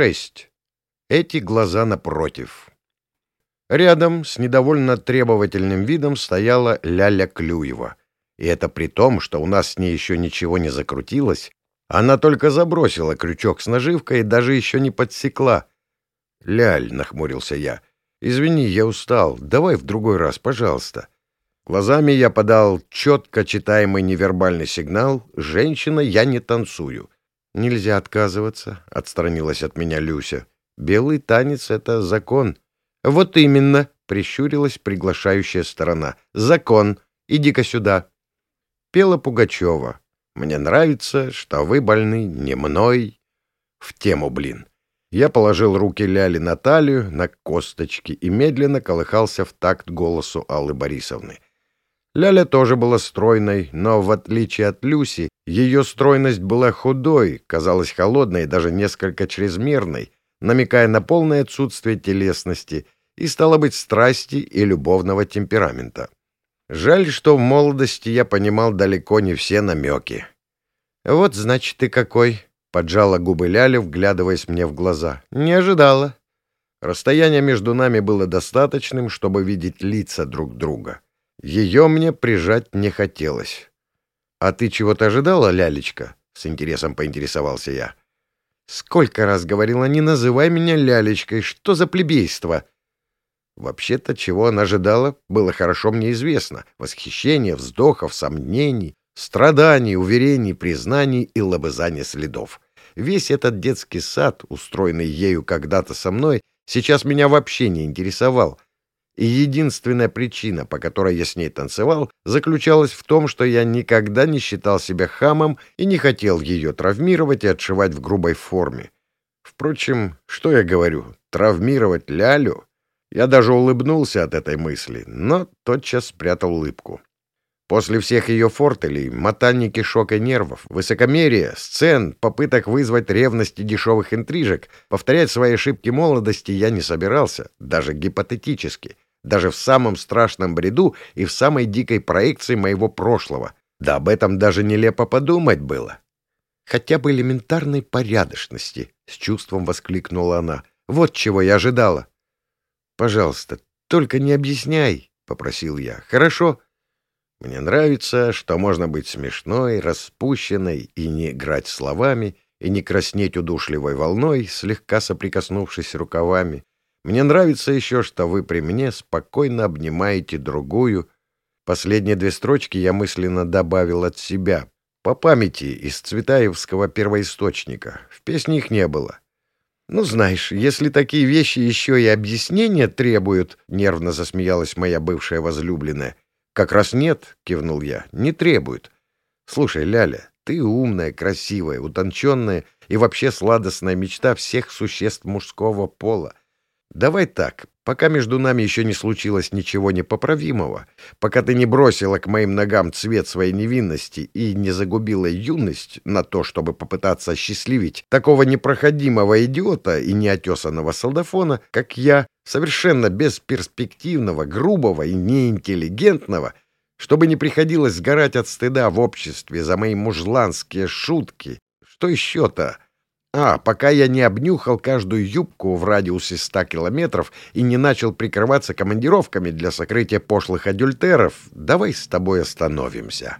Шесть. Эти глаза напротив. Рядом с недовольно требовательным видом стояла Ляля Клюева. И это при том, что у нас с ней еще ничего не закрутилось. Она только забросила крючок с наживкой и даже еще не подсекла. «Ляль», — нахмурился я, — «извини, я устал. Давай в другой раз, пожалуйста». Глазами я подал четко читаемый невербальный сигнал «Женщина, я не танцую». «Нельзя отказываться», — отстранилась от меня Люся. «Белый танец — это закон». «Вот именно», — прищурилась приглашающая сторона. «Закон. Иди-ка сюда». Пела Пугачева. «Мне нравится, что вы больны не мной». В тему, блин. Я положил руки Ляли на талию, на косточки и медленно колыхался в такт голосу Аллы Борисовны. Ляля тоже была стройной, но, в отличие от Люси, ее стройность была худой, казалась холодной и даже несколько чрезмерной, намекая на полное отсутствие телесности и, стало быть, страсти и любовного темперамента. Жаль, что в молодости я понимал далеко не все намеки. «Вот, значит, ты какой!» — поджала губы Ляля, вглядываясь мне в глаза. «Не ожидала». Расстояние между нами было достаточным, чтобы видеть лица друг друга. Ее мне прижать не хотелось. «А ты чего-то ожидала, лялечка?» — с интересом поинтересовался я. «Сколько раз говорила, не называй меня лялечкой, что за плебейство?» Вообще-то, чего она ожидала, было хорошо мне известно. Восхищение, вздохов, сомнений, страданий, уверений, признаний и лобызания следов. Весь этот детский сад, устроенный ею когда-то со мной, сейчас меня вообще не интересовал — и единственная причина, по которой я с ней танцевал, заключалась в том, что я никогда не считал себя хамом и не хотел ее травмировать и отшивать в грубой форме. Впрочем, что я говорю, травмировать Лялю? Я даже улыбнулся от этой мысли, но тотчас спрятал улыбку. После всех ее фортелей, мотаний кишок и нервов, высокомерия, сцен, попыток вызвать ревность и дешевых интрижек, повторять свои ошибки молодости я не собирался, даже гипотетически — даже в самом страшном бреду и в самой дикой проекции моего прошлого. Да об этом даже нелепо подумать было. Хотя бы элементарной порядочности, — с чувством воскликнула она. Вот чего я ожидала. Пожалуйста, только не объясняй, — попросил я. Хорошо? Мне нравится, что можно быть смешной, распущенной и не играть словами, и не краснеть удушливой волной, слегка соприкоснувшись рукавами, мне нравится еще, что вы при мне спокойно обнимаете другую. Последние две строчки я мысленно добавил от себя. По памяти из Цветаевского первоисточника. В песне их не было. «Ну, знаешь, если такие вещи еще и объяснения требуют», — нервно засмеялась моя бывшая возлюбленная. «Как раз нет», — кивнул я, — «не требуют. Слушай, Ляля, ты умная, красивая, утонченная и вообще сладостная мечта всех существ мужского пола. Давай так, пока между нами еще не случилось ничего непоправимого, пока ты не бросила к моим ногам цвет своей невинности и не загубила юность на то, чтобы попытаться осчастливить такого непроходимого идиота и неотесанного солдафона, как я, совершенно бесперспективного, грубого и неинтеллигентного, чтобы не приходилось сгорать от стыда в обществе за мои мужланские шутки. Что еще-то? А, пока я не обнюхал каждую юбку в радиусе ста километров и не начал прикрываться командировками для сокрытия пошлых адюльтеров, давай с тобой остановимся.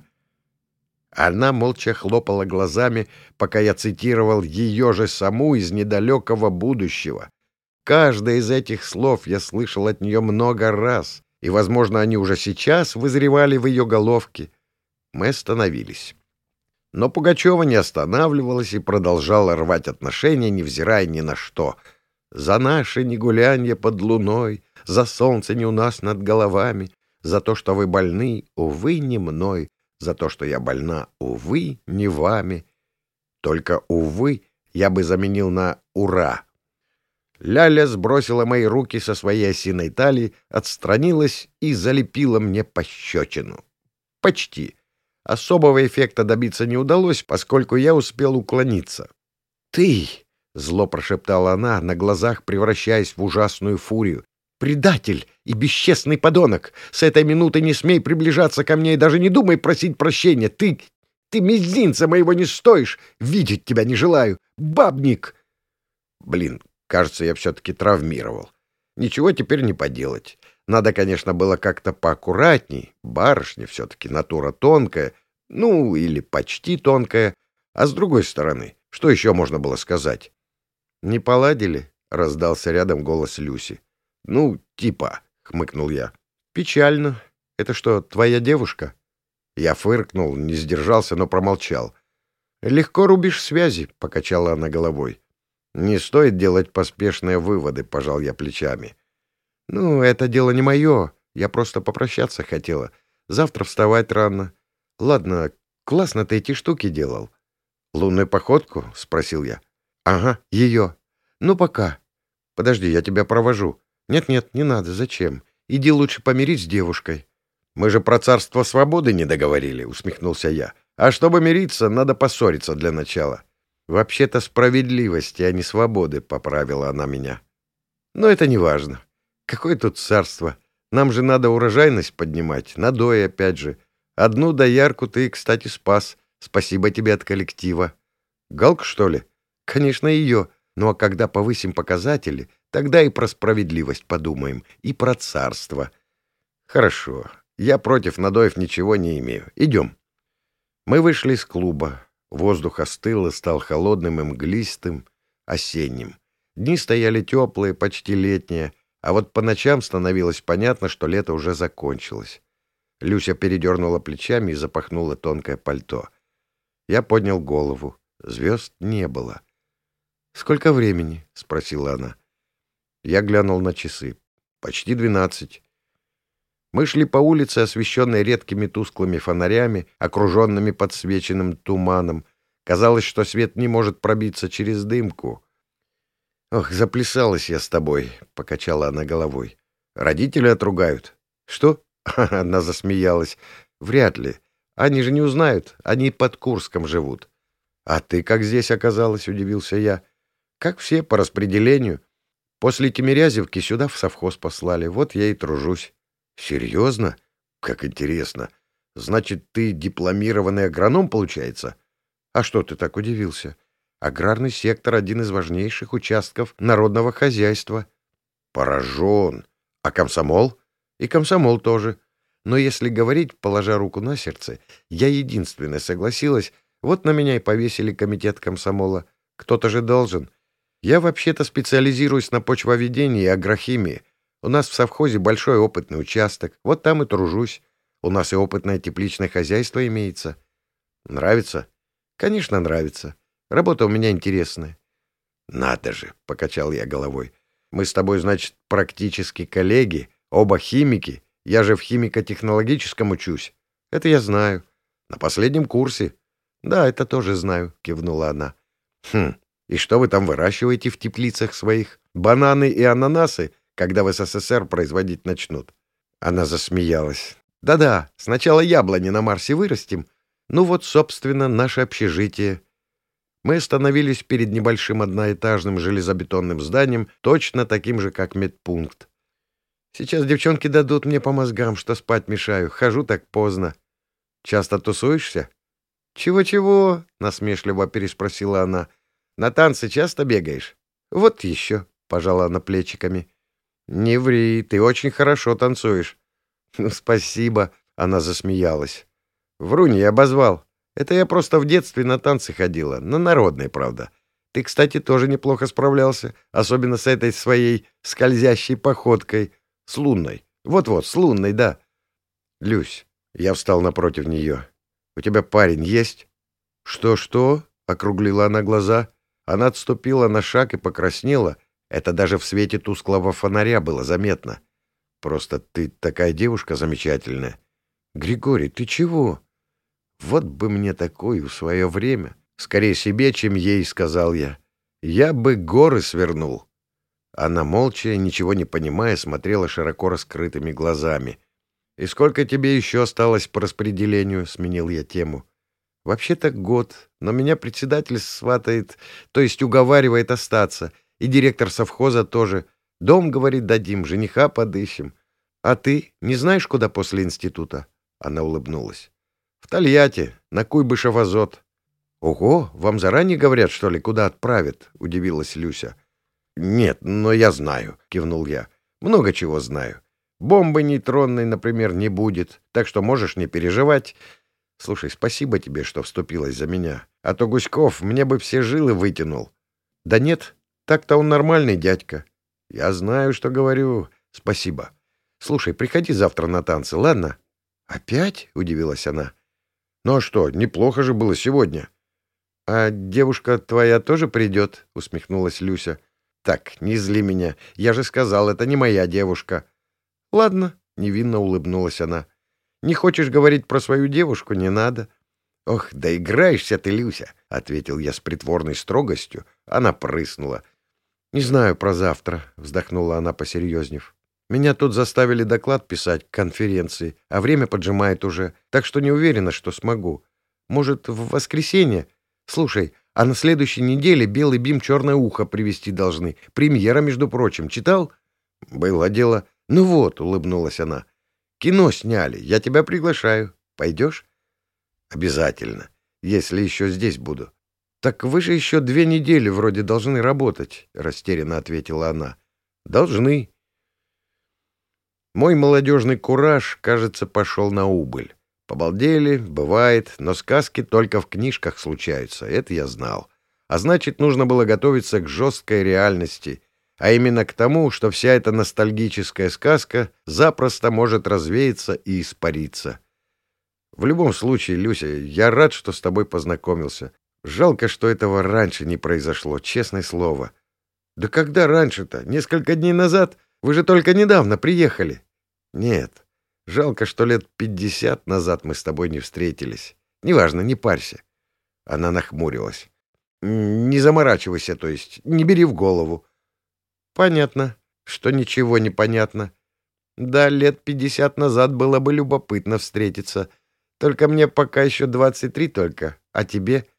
Она молча хлопала глазами, пока я цитировал ее же саму из недалекого будущего. Каждое из этих слов я слышал от нее много раз, и, возможно, они уже сейчас вызревали в ее головке. Мы остановились. Но Пугачева не останавливалась и продолжала рвать отношения, невзирая ни на что. «За наше негулянье под луной, за солнце не у нас над головами, за то, что вы больны, увы, не мной, за то, что я больна, увы, не вами. Только, увы, я бы заменил на «ура». Ляля сбросила мои руки со своей осиной талии, отстранилась и залепила мне пощечину. Почти. Особого эффекта добиться не удалось, поскольку я успел уклониться. «Ты!» — зло прошептала она, на глазах превращаясь в ужасную фурию. «Предатель и бесчестный подонок! С этой минуты не смей приближаться ко мне и даже не думай просить прощения! Ты... ты мизинца моего не стоишь! Видеть тебя не желаю! Бабник!» Блин, кажется, я все-таки травмировал. Ничего теперь не поделать. Надо, конечно, было как-то поаккуратней. Барышня все-таки натура тонкая, ну, или почти тонкая. А с другой стороны, что еще можно было сказать? «Не поладили?» — раздался рядом голос Люси. «Ну, типа», — хмыкнул я. «Печально. Это что, твоя девушка?» Я фыркнул, не сдержался, но промолчал. «Легко рубишь связи», — покачала она головой. «Не стоит делать поспешные выводы», — пожал я плечами. «Ну, это дело не мое. Я просто попрощаться хотела. Завтра вставать рано. Ладно, классно ты эти штуки делал». «Лунную походку?» — спросил я. «Ага, ее. Ну, пока. Подожди, я тебя провожу». «Нет-нет, не надо. Зачем? Иди лучше помирись с девушкой». «Мы же про царство свободы не договорили», — усмехнулся я. «А чтобы мириться, надо поссориться для начала». «Вообще-то справедливости, а не свободы», — поправила она меня. «Но это не важно. Какое тут царство? Нам же надо урожайность поднимать, надой опять же. Одну доярку ты, кстати, спас. Спасибо тебе от коллектива. Галка, что ли? Конечно, ее. Ну а когда повысим показатели, тогда и про справедливость подумаем, и про царство. Хорошо. Я против надоев ничего не имею. Идем. Мы вышли из клуба. Воздух остыл и стал холодным и мглистым, осенним. Дни стояли теплые, почти летние, а вот по ночам становилось понятно, что лето уже закончилось. Люся передернула плечами и запахнула тонкое пальто. Я поднял голову. Звезд не было. «Сколько времени?» — спросила она. Я глянул на часы. «Почти двенадцать». Мы шли по улице, освещенной редкими тусклыми фонарями, окруженными подсвеченным туманом. Казалось, что свет не может пробиться через дымку. «Ох, заплясалась я с тобой», — покачала она головой. «Родители отругают». «Что?» — она засмеялась. «Вряд ли. Они же не узнают. Они под Курском живут». «А ты как здесь оказалась?» — удивился я. «Как все, по распределению. После Тимирязевки сюда в совхоз послали. Вот я и тружусь». Серьезно? Как интересно. Значит, ты дипломированный агроном, получается? А что ты так удивился? Аграрный сектор — один из важнейших участков народного хозяйства. Поражен. А комсомол? И комсомол тоже. Но если говорить, положа руку на сердце, я единственная согласилась, вот на меня и повесили комитет комсомола. Кто-то же должен. Я вообще-то специализируюсь на почвоведении и агрохимии. У нас в совхозе большой опытный участок, вот там и тружусь. У нас и опытное тепличное хозяйство имеется. Нравится? Конечно, нравится. Работа у меня интересная. Надо же, — покачал я головой. Мы с тобой, значит, практически коллеги, оба химики. Я же в химико-технологическом учусь. Это я знаю. На последнем курсе. Да, это тоже знаю, — кивнула она. Хм, и что вы там выращиваете в теплицах своих? Бананы и ананасы? когда в СССР производить начнут. Она засмеялась. Да-да, сначала яблони на Марсе вырастим. Ну вот, собственно, наше общежитие. Мы остановились перед небольшим одноэтажным железобетонным зданием, точно таким же, как медпункт. Сейчас девчонки дадут мне по мозгам, что спать мешаю. Хожу так поздно. Часто тусуешься? Чего-чего? Насмешливо переспросила она. На танцы часто бегаешь? Вот еще, пожала она плечиками. «Не ври, ты очень хорошо танцуешь». «Ну, спасибо», — она засмеялась. «Врунь, я обозвал. Это я просто в детстве на танцы ходила, на народные, правда. Ты, кстати, тоже неплохо справлялся, особенно с этой своей скользящей походкой, с лунной. Вот-вот, с лунной, да». «Люсь», — я встал напротив нее, — «у тебя парень есть?» «Что-что?» — округлила она глаза. Она отступила на шаг и покраснела — это даже в свете тусклого фонаря было заметно. Просто ты такая девушка замечательная. Григорий, ты чего? Вот бы мне такую в свое время. Скорее себе, чем ей, сказал я. Я бы горы свернул. Она молча, ничего не понимая, смотрела широко раскрытыми глазами. «И сколько тебе еще осталось по распределению?» — сменил я тему. «Вообще-то год, но меня председатель сватает, то есть уговаривает остаться. И директор совхоза тоже. Дом, говорит, дадим, жениха подыщем. А ты не знаешь, куда после института?» Она улыбнулась. «В Тольятти, на Куйбышев азот». «Ого, вам заранее говорят, что ли, куда отправят?» — удивилась Люся. «Нет, но я знаю», — кивнул я. «Много чего знаю. Бомбы нейтронной, например, не будет, так что можешь не переживать. Слушай, спасибо тебе, что вступилась за меня. А то Гуськов мне бы все жилы вытянул». «Да нет, так-то он нормальный дядька». «Я знаю, что говорю. Спасибо. Слушай, приходи завтра на танцы, ладно?» «Опять?» — удивилась она. «Ну а что, неплохо же было сегодня». «А девушка твоя тоже придет?» — усмехнулась Люся. «Так, не зли меня. Я же сказал, это не моя девушка». «Ладно», — невинно улыбнулась она. «Не хочешь говорить про свою девушку, не надо». «Ох, да играешься ты, Люся», — ответил я с притворной строгостью. Она прыснула. «Не знаю про завтра», — вздохнула она, посерьезнев. «Меня тут заставили доклад писать к конференции, а время поджимает уже, так что не уверена, что смогу. Может, в воскресенье? Слушай, а на следующей неделе «Белый бим. Черное ухо» привезти должны. Премьера, между прочим. Читал?» «Было дело. Ну вот», — улыбнулась она. «Кино сняли. Я тебя приглашаю. Пойдешь?» «Обязательно. Если еще здесь буду». «Так вы же еще две недели вроде должны работать», — растерянно ответила она. «Должны». Мой молодежный кураж, кажется, пошел на убыль. Побалдели, бывает, но сказки только в книжках случаются, это я знал. А значит, нужно было готовиться к жесткой реальности, а именно к тому, что вся эта ностальгическая сказка запросто может развеяться и испариться. В любом случае, Люся, я рад, что с тобой познакомился. Жалко, что этого раньше не произошло, честное слово. Да когда раньше-то? Несколько дней назад? Вы же только недавно приехали. Нет. Жалко, что лет пятьдесят назад мы с тобой не встретились. Неважно, не парься. Она нахмурилась. Не заморачивайся, то есть, не бери в голову. Понятно, что ничего не понятно. Да, лет пятьдесят назад было бы любопытно встретиться. Только мне пока еще двадцать три только, а тебе —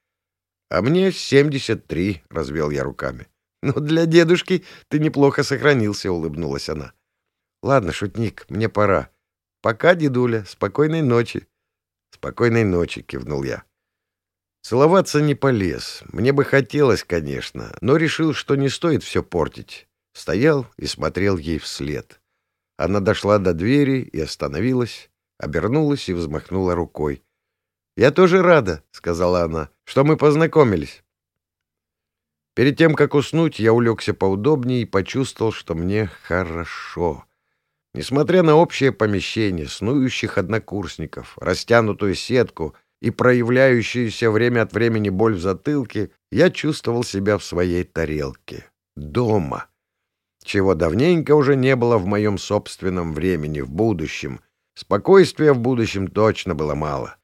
а мне семьдесят три, — развел я руками. Ну, для дедушки ты неплохо сохранился, — улыбнулась она. Ладно, шутник, мне пора. Пока, дедуля, спокойной ночи. Спокойной ночи, — кивнул я. Целоваться не полез. Мне бы хотелось, конечно, но решил, что не стоит все портить. Стоял и смотрел ей вслед. Она дошла до двери и остановилась, обернулась и взмахнула рукой. «Я тоже рада», — сказала она, — «что мы познакомились». Перед тем, как уснуть, я улегся поудобнее и почувствовал, что мне хорошо. Несмотря на общее помещение, снующих однокурсников, растянутую сетку и проявляющуюся время от времени боль в затылке, я чувствовал себя в своей тарелке. Дома. Чего давненько уже не было в моем собственном времени, в будущем. Спокойствия в будущем точно было мало.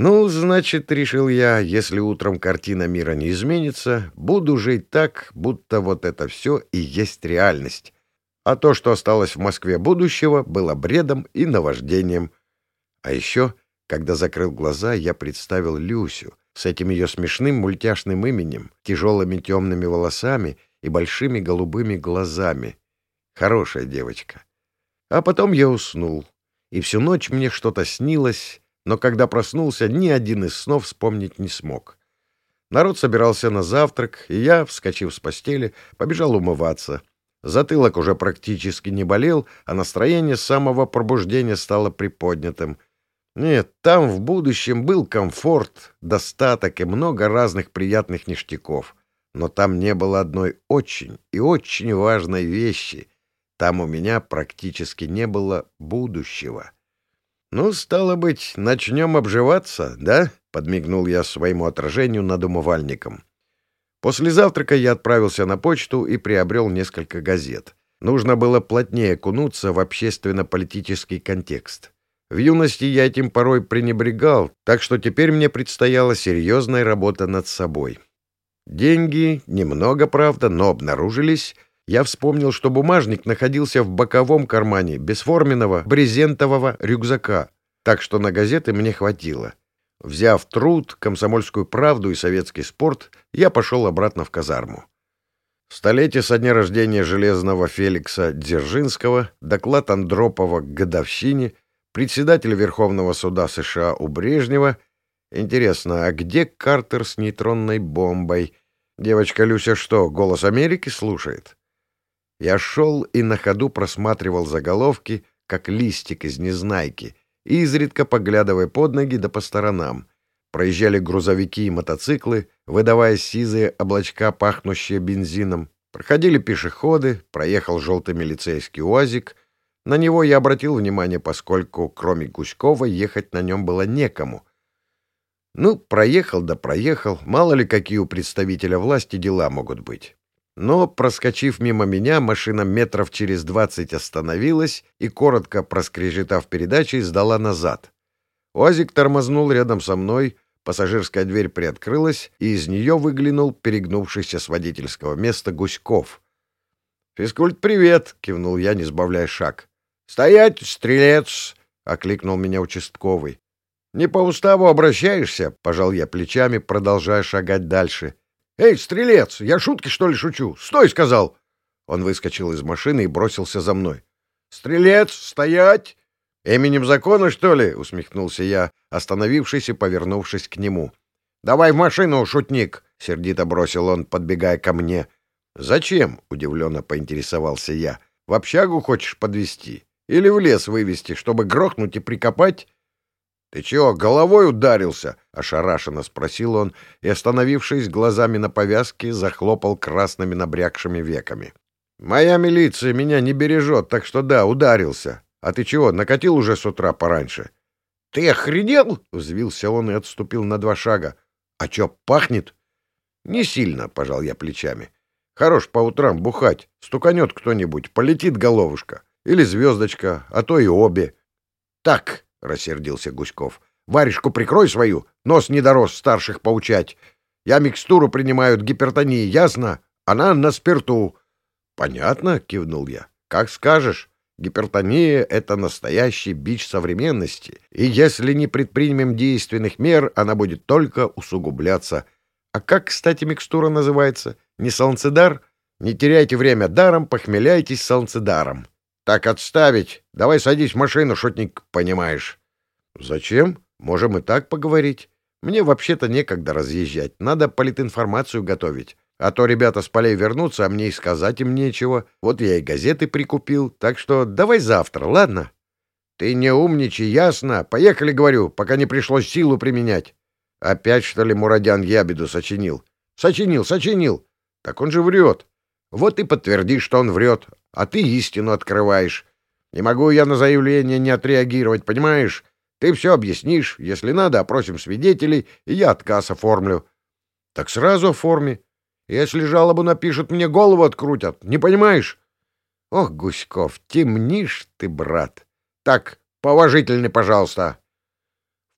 Ну, значит, решил я, если утром картина мира не изменится, буду жить так, будто вот это все и есть реальность. А то, что осталось в Москве будущего, было бредом и наваждением. А еще, когда закрыл глаза, я представил Люсю с этим ее смешным мультяшным именем, тяжелыми темными волосами и большими голубыми глазами. Хорошая девочка. А потом я уснул, и всю ночь мне что-то снилось, но когда проснулся, ни один из снов вспомнить не смог. Народ собирался на завтрак, и я, вскочив с постели, побежал умываться. Затылок уже практически не болел, а настроение с самого пробуждения стало приподнятым. Нет, там в будущем был комфорт, достаток и много разных приятных ништяков. Но там не было одной очень и очень важной вещи. Там у меня практически не было будущего. «Ну, стало быть, начнем обживаться, да?» — подмигнул я своему отражению над умывальником. После завтрака я отправился на почту и приобрел несколько газет. Нужно было плотнее кунуться в общественно-политический контекст. В юности я этим порой пренебрегал, так что теперь мне предстояла серьезная работа над собой. Деньги, немного, правда, но обнаружились — я вспомнил, что бумажник находился в боковом кармане бесформенного брезентового рюкзака, так что на газеты мне хватило. Взяв труд, комсомольскую правду и советский спорт, я пошел обратно в казарму. Столетие со дня рождения железного Феликса Дзержинского, доклад Андропова к годовщине, председатель Верховного суда США у Брежнева. Интересно, а где Картер с нейтронной бомбой? Девочка Люся что, «Голос Америки» слушает? Я шел и на ходу просматривал заголовки, как листик из незнайки, изредка поглядывая под ноги да по сторонам. Проезжали грузовики и мотоциклы, выдавая сизые облачка, пахнущие бензином. Проходили пешеходы, проехал желтый милицейский УАЗик. На него я обратил внимание, поскольку, кроме Гуськова, ехать на нем было некому. Ну, проехал да проехал, мало ли какие у представителя власти дела могут быть. Но, проскочив мимо меня, машина метров через двадцать остановилась и, коротко проскрежетав передачей, сдала назад. УАЗик тормознул рядом со мной, пассажирская дверь приоткрылась, и из нее выглянул перегнувшийся с водительского места Гуськов. «Физкульт, привет!» — кивнул я, не сбавляя шаг. «Стоять, стрелец!» — окликнул меня участковый. «Не по уставу обращаешься?» — пожал я плечами, продолжая шагать дальше. «Эй, стрелец, я шутки, что ли, шучу? Стой!» — сказал. Он выскочил из машины и бросился за мной. «Стрелец, стоять!» «Именем закона, что ли?» — усмехнулся я, остановившись и повернувшись к нему. «Давай в машину, шутник!» — сердито бросил он, подбегая ко мне. «Зачем?» — удивленно поинтересовался я. «В общагу хочешь подвести Или в лес вывести, чтобы грохнуть и прикопать?» «Ты чего, головой ударился?» — ошарашенно спросил он и, остановившись глазами на повязке, захлопал красными набрякшими веками. «Моя милиция меня не бережет, так что да, ударился. А ты чего, накатил уже с утра пораньше?» «Ты охренел?» — взвился он и отступил на два шага. «А чё, пахнет?» «Не сильно», — пожал я плечами. «Хорош по утрам бухать. Стуканет кто-нибудь, полетит головушка. Или звездочка, а то и обе». «Так», — рассердился Гуськов. — Варежку прикрой свою, нос не дорос старших поучать. Я микстуру принимаю от гипертонии, ясно? Она на спирту. — Понятно, — кивнул я. — Как скажешь. Гипертония — это настоящий бич современности, и если не предпримем действенных мер, она будет только усугубляться. А как, кстати, микстура называется? Не саланцедар? Не теряйте время даром, похмеляйтесь саланцедаром. «Так отставить! Давай садись в машину, шутник, понимаешь». «Зачем? Можем и так поговорить. Мне вообще-то некогда разъезжать, надо политинформацию готовить. А то ребята с полей вернутся, а мне и сказать им нечего. Вот я и газеты прикупил, так что давай завтра, ладно?» «Ты не умничай, ясно? Поехали, говорю, пока не пришлось силу применять». «Опять, что ли, Мурадян ябеду сочинил?» «Сочинил, сочинил. Так он же врет. Вот и подтверди, что он врет а ты истину открываешь. Не могу я на заявление не отреагировать, понимаешь? Ты все объяснишь, если надо, опросим свидетелей, и я отказ оформлю. Так сразу оформи. Если жалобу напишут, мне голову открутят, не понимаешь? Ох, Гуськов, темнишь ты, брат. Так, поважительный, пожалуйста.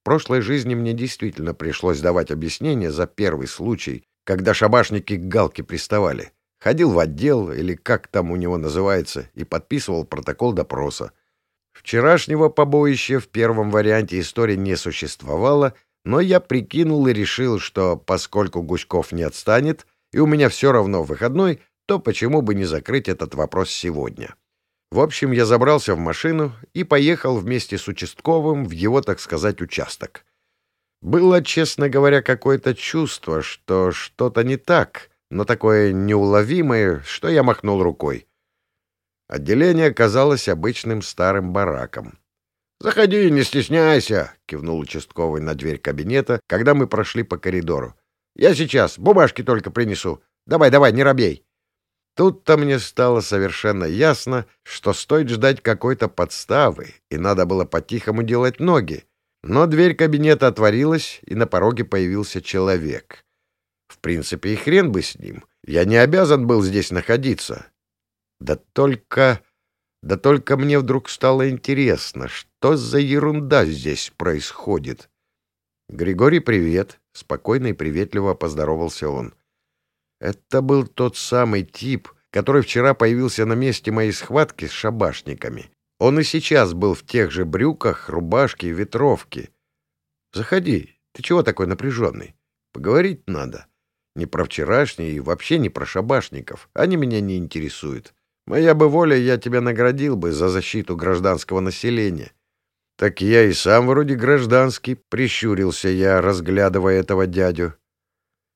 В прошлой жизни мне действительно пришлось давать объяснение за первый случай, когда шабашники к галке приставали. Ходил в отдел, или как там у него называется, и подписывал протокол допроса. Вчерашнего побоища в первом варианте истории не существовало, но я прикинул и решил, что поскольку Гуськов не отстанет, и у меня все равно выходной, то почему бы не закрыть этот вопрос сегодня. В общем, я забрался в машину и поехал вместе с участковым в его, так сказать, участок. Было, честно говоря, какое-то чувство, что что-то не так — но такое неуловимое, что я махнул рукой. Отделение казалось обычным старым бараком. «Заходи, не стесняйся!» — кивнул участковый на дверь кабинета, когда мы прошли по коридору. «Я сейчас, бумажки только принесу. Давай, давай, не робей!» Тут-то мне стало совершенно ясно, что стоит ждать какой-то подставы, и надо было по-тихому делать ноги. Но дверь кабинета отворилась, и на пороге появился человек. В принципе, и хрен бы с ним. Я не обязан был здесь находиться. Да только... Да только мне вдруг стало интересно, что за ерунда здесь происходит. «Григорий, привет!» — спокойно и приветливо поздоровался он. Это был тот самый тип, который вчера появился на месте моей схватки с шабашниками. Он и сейчас был в тех же брюках, рубашке и ветровке. «Заходи. Ты чего такой напряженный? Поговорить надо». Не про вчерашний и вообще не про шабашников. Они меня не интересуют. Моя бы воля, я тебя наградил бы за защиту гражданского населения. Так я и сам вроде гражданский, прищурился я, разглядывая этого дядю.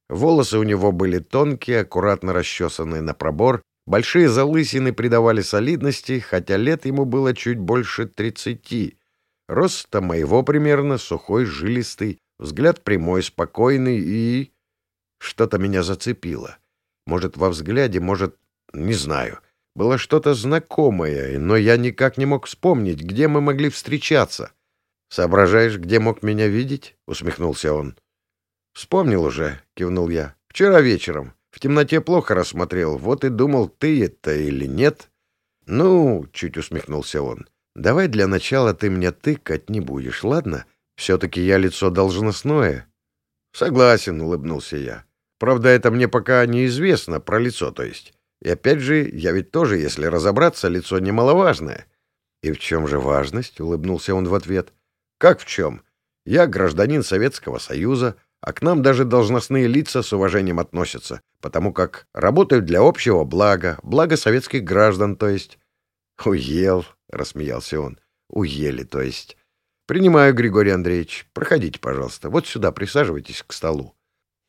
Волосы у него были тонкие, аккуратно расчесанные на пробор, Большие залысины придавали солидности, хотя лет ему было чуть больше тридцати. Роста моего примерно, сухой, жилистый, взгляд прямой, спокойный и... Что-то меня зацепило. Может, во взгляде, может, не знаю. Было что-то знакомое, но я никак не мог вспомнить, где мы могли встречаться. «Соображаешь, где мог меня видеть?» — усмехнулся он. «Вспомнил уже», — кивнул я. «Вчера вечером. В темноте плохо рассмотрел. Вот и думал, ты это или нет». «Ну», — чуть усмехнулся он, — «давай для начала ты мне тыкать не будешь, ладно? Все-таки я лицо должностное». «Согласен», — улыбнулся я. «Правда, это мне пока неизвестно, про лицо, то есть. И опять же, я ведь тоже, если разобраться, лицо немаловажное». «И в чем же важность?» — улыбнулся он в ответ. «Как в чем? Я гражданин Советского Союза, а к нам даже должностные лица с уважением относятся, потому как работают для общего блага, блага советских граждан, то есть...» «Уел», — рассмеялся он. «Уели, то есть...» «Принимаю, Григорий Андреевич. Проходите, пожалуйста. Вот сюда присаживайтесь к столу».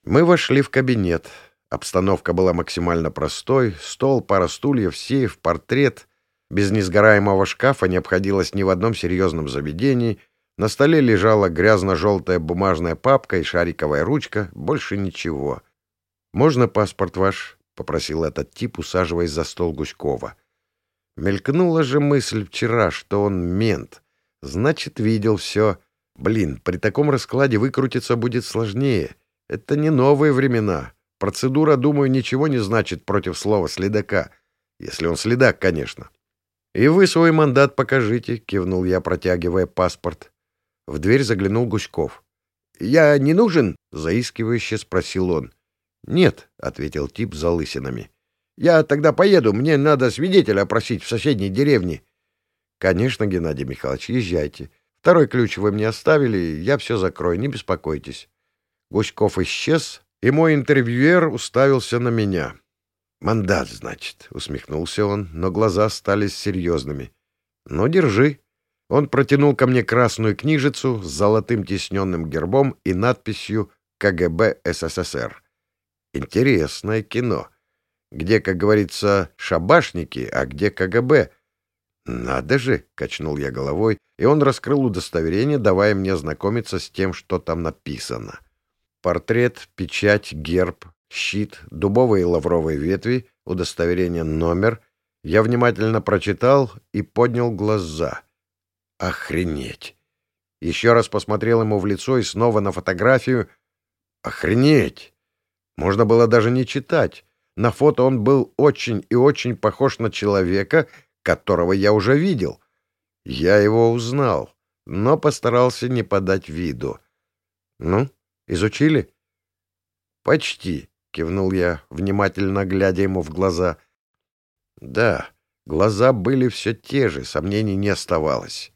Мы вошли в кабинет. Обстановка была максимально простой. Стол, пара стульев, сейф, портрет. Без несгораемого шкафа не обходилось ни в одном серьезном заведении. На столе лежала грязно-желтая бумажная папка и шариковая ручка. Больше ничего. «Можно паспорт ваш?» — попросил этот тип, усаживаясь за стол Гуськова. Мелькнула же мысль вчера, что он мент. Значит, видел все. Блин, при таком раскладе выкрутиться будет сложнее. Это не новые времена. Процедура, думаю, ничего не значит против слова «следака». Если он следак, конечно. «И вы свой мандат покажите», — кивнул я, протягивая паспорт. В дверь заглянул Гуськов. «Я не нужен?» — заискивающе спросил он. «Нет», — ответил тип за лысинами. «Я тогда поеду, мне надо свидетеля опросить в соседней деревне». «Конечно, Геннадий Михайлович, езжайте. Второй ключ вы мне оставили, я все закрою, не беспокойтесь». Гуськов исчез, и мой интервьюер уставился на меня. «Мандат, значит», — усмехнулся он, но глаза стали серьезными. «Ну, держи». Он протянул ко мне красную книжицу с золотым тисненным гербом и надписью «КГБ СССР». Интересное кино. Где, как говорится, шабашники, а где КГБ? «Надо же!» — качнул я головой, и он раскрыл удостоверение, давая мне знакомиться с тем, что там написано. Портрет, печать, герб, щит, дубовые и лавровые ветви, удостоверение номер. Я внимательно прочитал и поднял глаза. Охренеть! Еще раз посмотрел ему в лицо и снова на фотографию. Охренеть! Можно было даже не читать. На фото он был очень и очень похож на человека, которого я уже видел. Я его узнал, но постарался не подать виду. Ну, Изучили? Почти, кивнул я, внимательно глядя ему в глаза. Да, глаза были все те же, сомнений не оставалось.